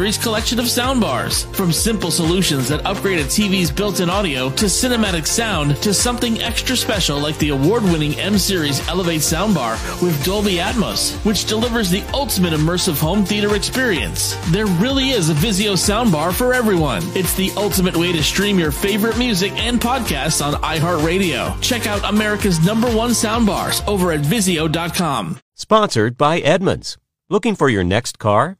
Series collection of soundbars. From simple solutions that upgrade a TV's built-in audio to cinematic sound to something extra special like the award-winning M Series Elevate soundbar with Dolby Atmos, which delivers the ultimate immersive home theater experience. There really is a Vizio soundbar for everyone. It's the ultimate way to stream your favorite music and podcasts on iHeartRadio. Check out America's number one soundbars over at Vizio.com. Sponsored by Edmunds. Looking for your next car?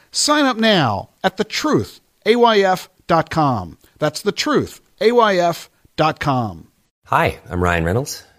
Sign up now at thetruthayf.com. That's thetruthayf.com. Hi, I'm Ryan Reynolds.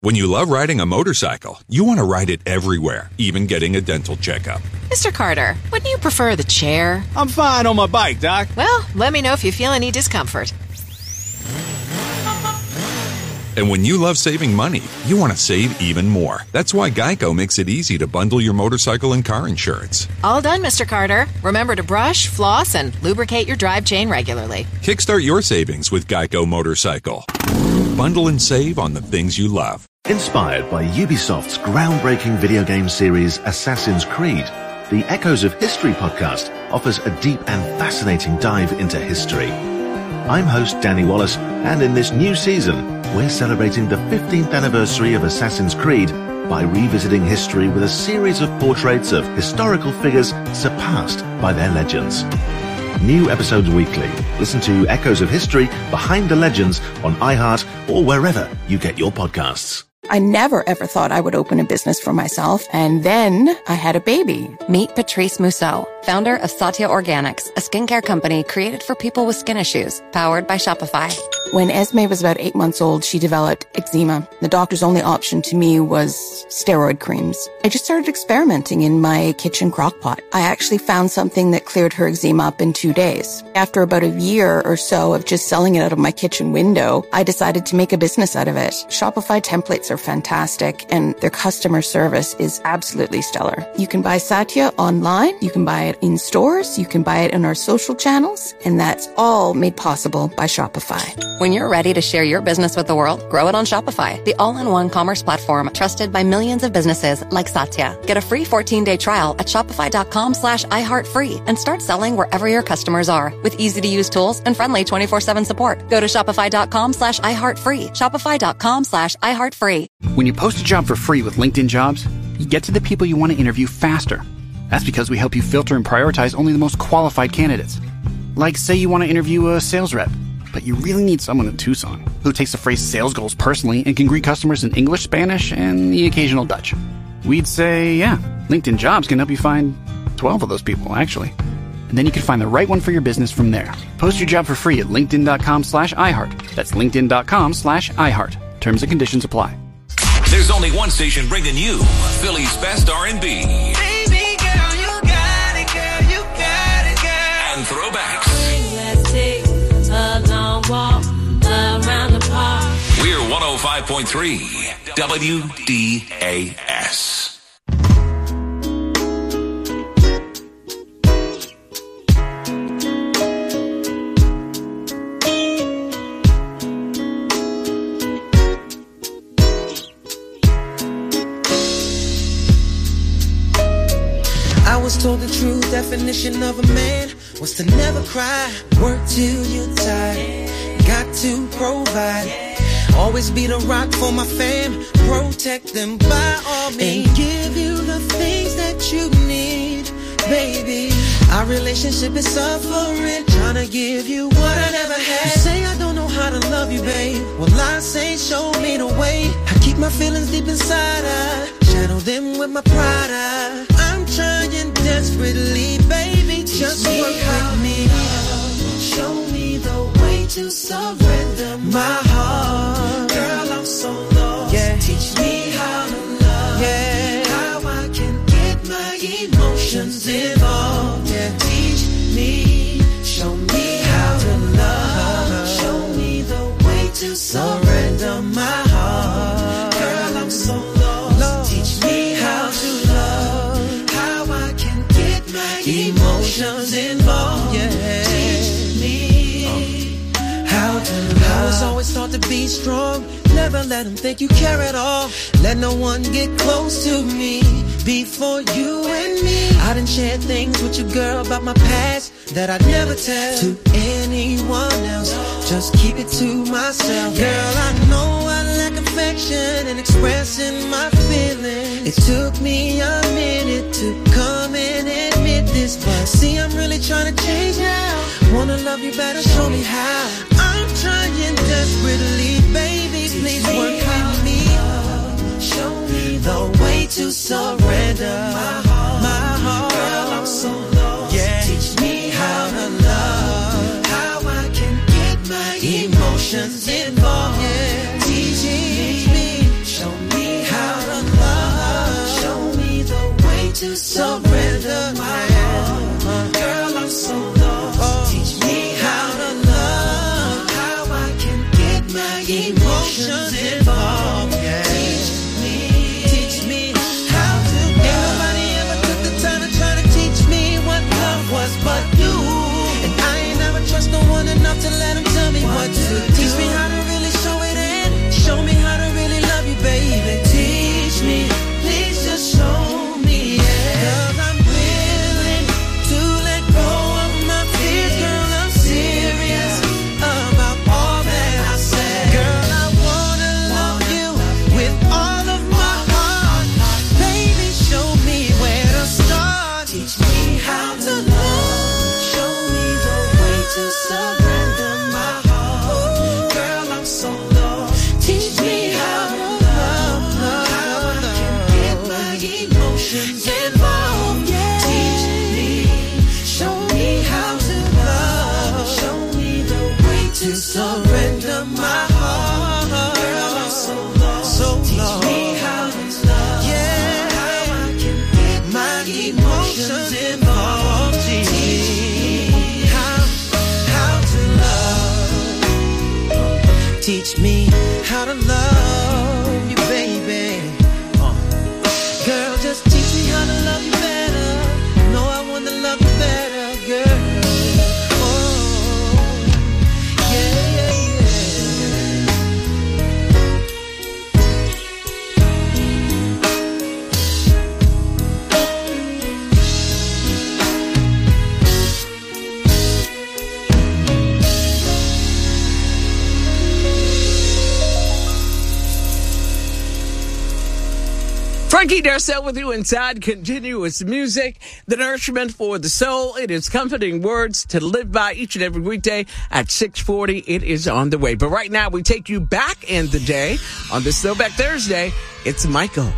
When you love riding a motorcycle, you want to ride it everywhere, even getting a dental checkup. Mr. Carter, wouldn't you prefer the chair? I'm fine on my bike, Doc. Well, let me know if you feel any discomfort. And when you love saving money, you want to save even more. That's why Geico makes it easy to bundle your motorcycle and car insurance. All done, Mr. Carter. Remember to brush, floss, and lubricate your drive chain regularly. Kickstart your savings with Geico Motorcycle. Bundle and save on the things you love. Inspired by Ubisoft's groundbreaking video game series Assassin's Creed, the Echoes of History podcast offers a deep and fascinating dive into history. I'm host Danny Wallace, and in this new season, we're celebrating the 15th anniversary of Assassin's Creed by revisiting history with a series of portraits of historical figures surpassed by their legends. New episodes weekly. Listen to Echoes of History Behind the Legends on iHeart or wherever you get your podcasts. I never ever thought I would open a business for myself. And then I had a baby. Meet Patrice Mousseau, founder of Satya Organics, a skincare company created for people with skin issues, powered by Shopify. When Esme was about eight months old, she developed eczema. The doctor's only option to me was steroid creams. I just started experimenting in my kitchen crock pot. I actually found something that cleared her eczema up in two days. After about a year or so of just selling it out of my kitchen window, I decided to make a business out of it. Shopify templates are fantastic and their customer service is absolutely stellar. You can buy Satya online, you can buy it in stores, you can buy it in our social channels, and that's all made possible by Shopify. When you're ready to share your business with the world, grow it on Shopify, the all-in-one commerce platform trusted by millions of businesses like Satya. Get a free 14-day trial at shopify.com slash iHeartFree and start selling wherever your customers are with easy-to-use tools and friendly 24-7 support. Go to shopify.com slash iHeartFree, shopify.com slash iHeartFree. When you post a job for free with LinkedIn Jobs, you get to the people you want to interview faster. That's because we help you filter and prioritize only the most qualified candidates. Like, say you want to interview a sales rep, but you really need someone in Tucson who takes the phrase sales goals personally and can greet customers in English, Spanish, and the occasional Dutch. We'd say, yeah, LinkedIn Jobs can help you find 12 of those people, actually. And then you can find the right one for your business from there. Post your job for free at linkedin.com slash iHeart. That's linkedin.com slash iHeart. Terms and conditions apply. There's only one station bringing you Philly's best R&B. Baby girl, you got it, girl, you got it, girl. And throwbacks. Take a long walk around the park. We're 105.3 WDAS. Definition of a man was to never cry, work till you're tired, got to provide. Always be the rock for my fam, protect them by all means, and give you the things that you need, baby. Our relationship is suffering, trying to give you what I never had. You say I don't know how to love you, babe. Well, I say show me the way. I keep my feelings deep inside, I shadow them with my pride. I, desperately, baby, just work with me. Show me the way to surrender my was always taught to be strong. Never let them think you care at all. Let no one get close to me before you and me. I done shared things with you, girl, about my past that I'd never tell to anyone else. Just keep it to myself. Girl, I know I lack affection and expressing my feelings. It took me a minute to come and admit this, but see, I'm really trying to change now. Wanna love you better, show me how. To surrender my heart. My heart. Girl, I'm so lost. Yeah. Teach me how to love. How I can get my emotions involved. Yeah. Teach me, show me how to love. Show me the way to surrender to do. Teach me how to really show it in. Show me how emotions Frankie Darcell with you inside continuous music, the nourishment for the soul. It is comforting words to live by each and every weekday at 640. It is on the way. But right now we take you back in the day on this Throwback Thursday. It's Michael.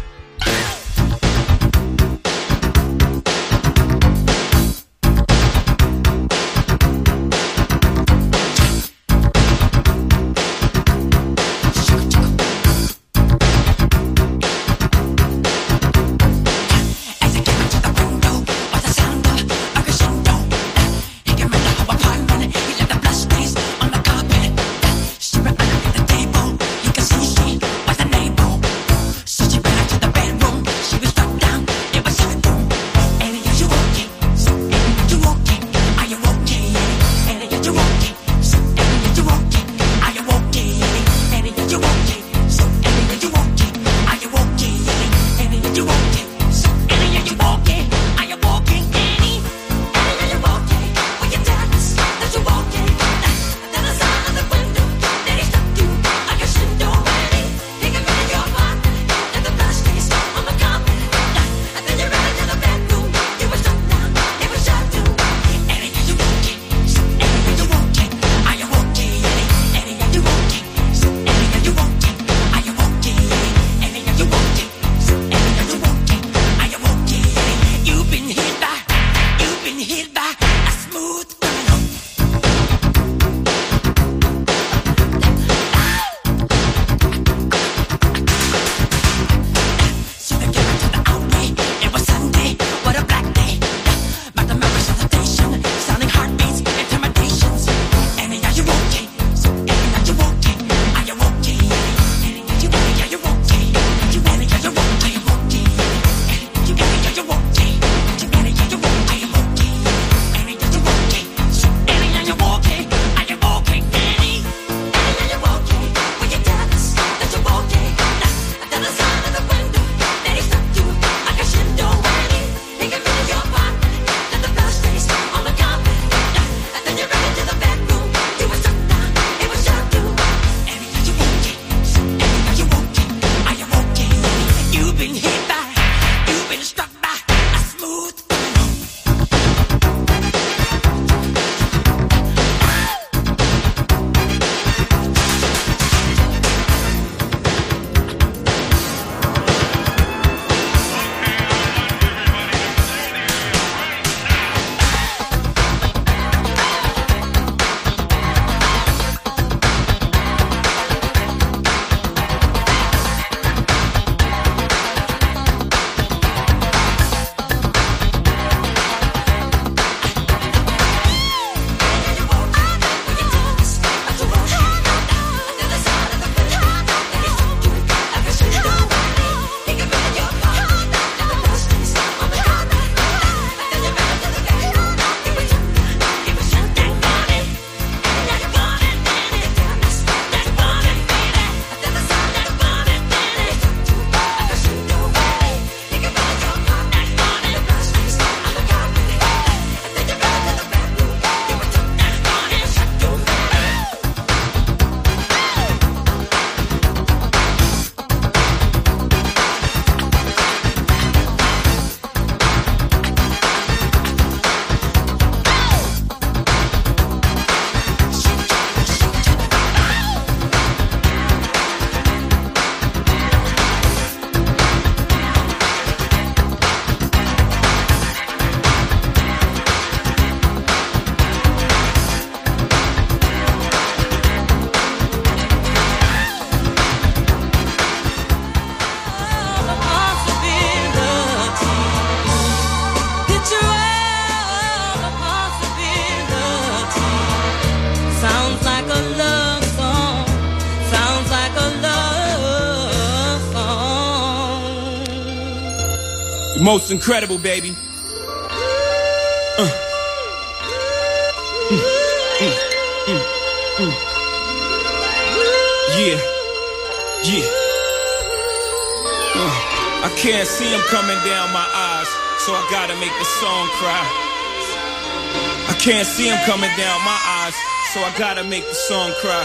Most incredible, baby. Uh. Mm, mm, mm. Yeah, yeah. Uh. I can't see him coming down my eyes, so I gotta make the song cry. I can't see him coming down my eyes, so I gotta make the song cry.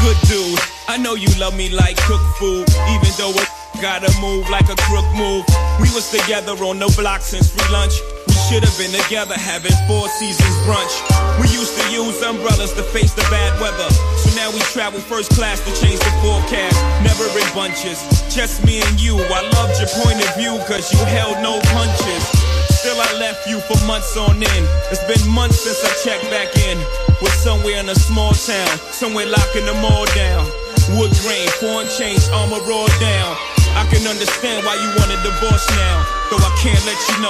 Good dude, I know you love me like cook food, even though it gotta move like a crook move. We was together on the block since free lunch. We should have been together having four seasons brunch. We used to use umbrellas to face the bad weather. So now we travel first class to change the forecast. Never in bunches, just me and you. I loved your point of view cause you held no punches. Still I left you for months on end. It's been months since I checked back in. We're somewhere in a small town, somewhere locking them all down. Wood grain, foreign change, armor all down. I can understand why you want a divorce now, though I can't let you know